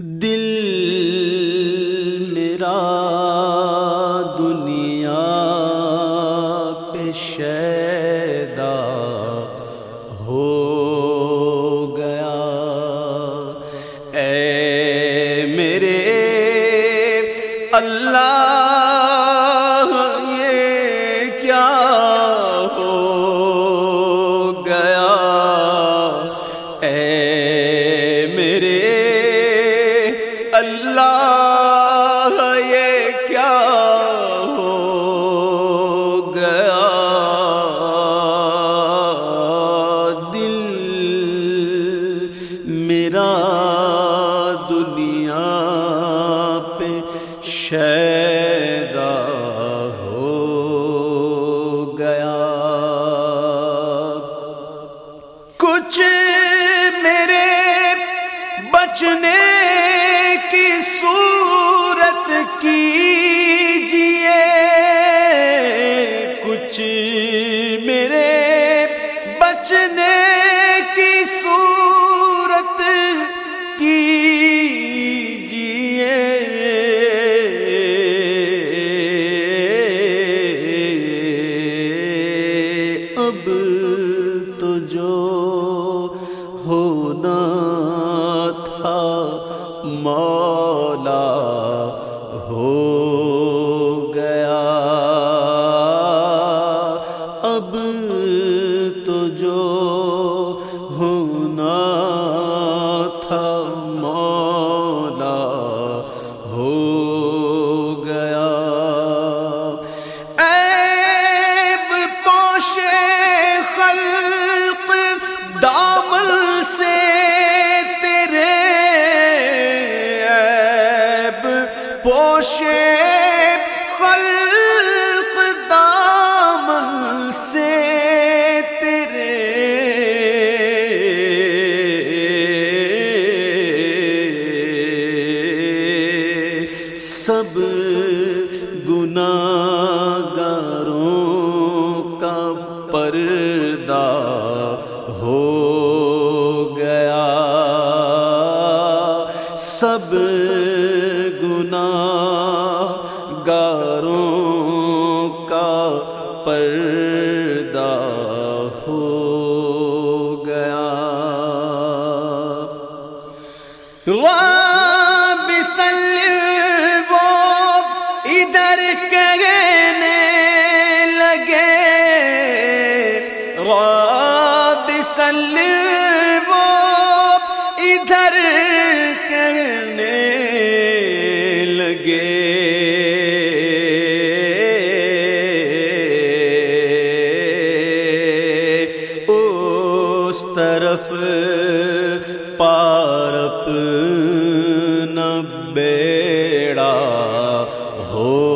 دل میرا میرا دنیا پہ شیدا ہو گیا۔ کچھ میرے بچنے کی صورت کیجیے جو ہونا تھا مولا ہو گیا۔ اب تو جو پردہ ہو گیا۔ سب گناگاروں کا پردہ رب وہ ادھر کہنے لگے۔ اس طرف پارپ نہ بیڑا ہو۔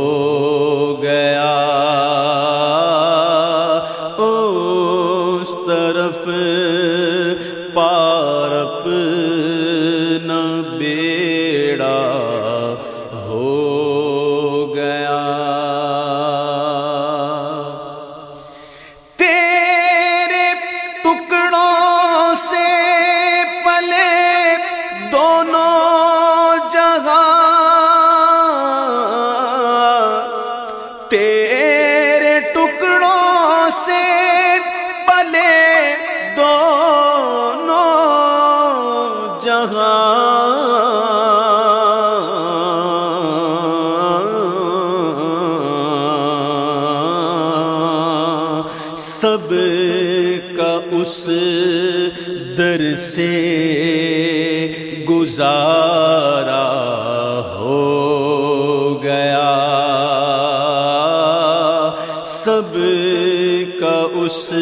سے پلے دونوں جہاں سب کا اس در سے گزارا۔ اس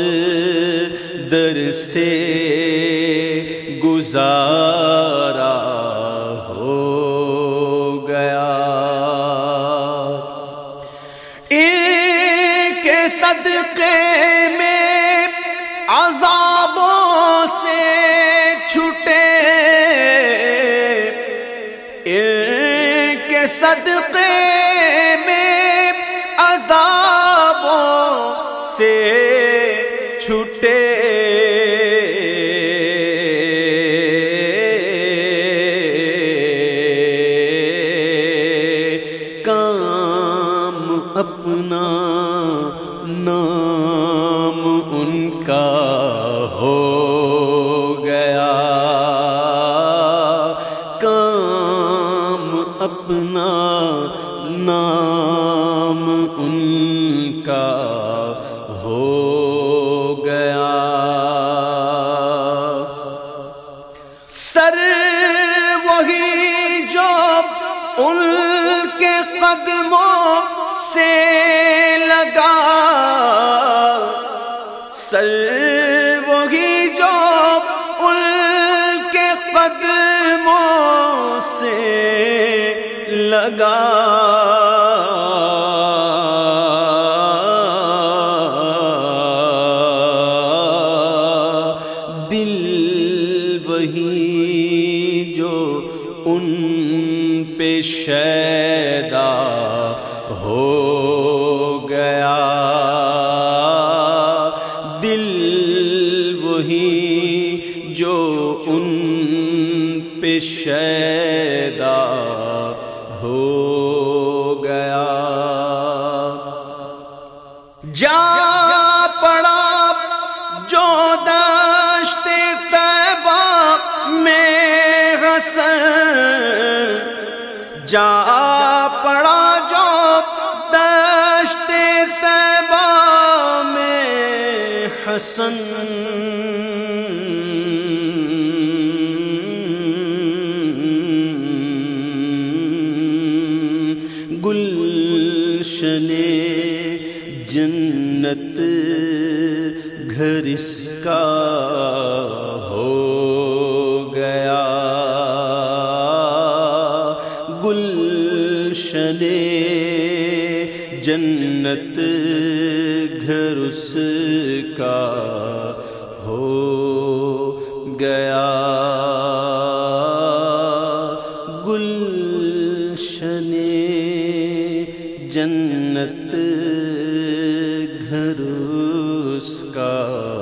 در سے گزارا ہو گیا۔ ان کے صدقے میں عذابوں سے چھٹے۔ ان کے صدقے قدموں سے لگا۔ سر وہی جو ان کے قدموں سے لگا۔ دل وہی شیدا ہو گیا۔ دل وہی جو ان پہ شیدا حسن گلشن جنت گھر اس کا ہو جنت گھر اس کا ہو گیا۔ گلشن جنت گھر اس کا